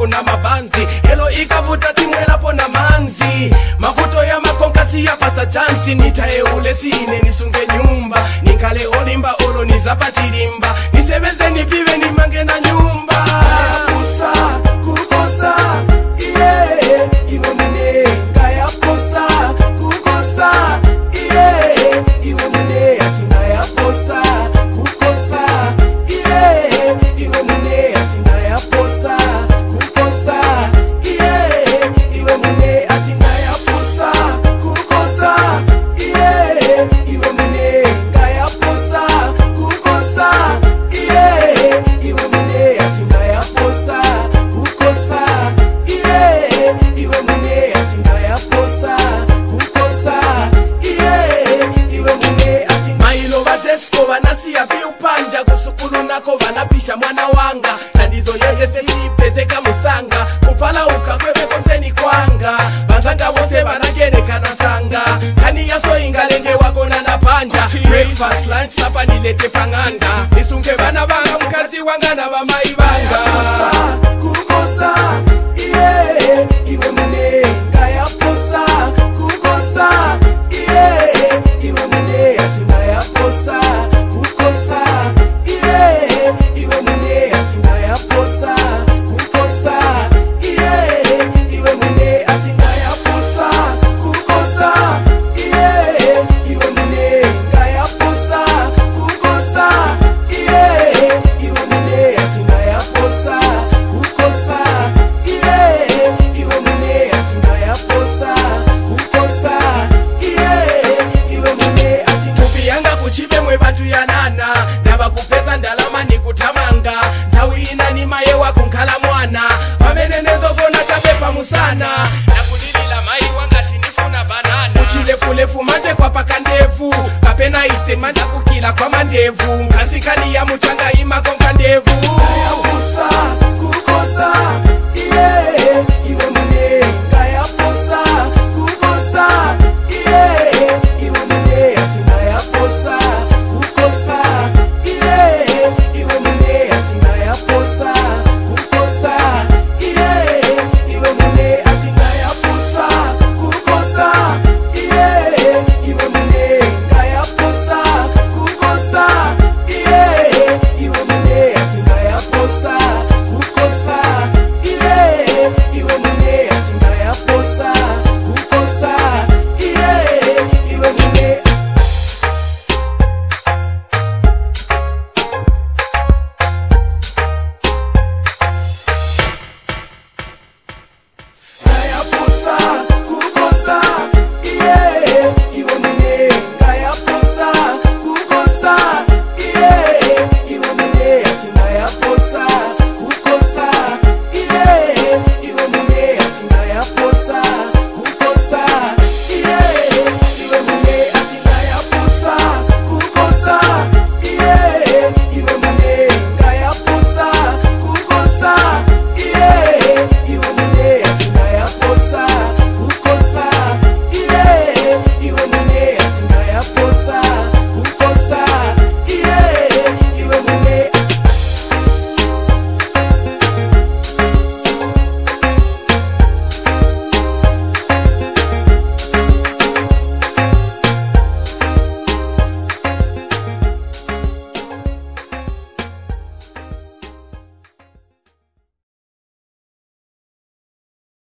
kuna mabanzi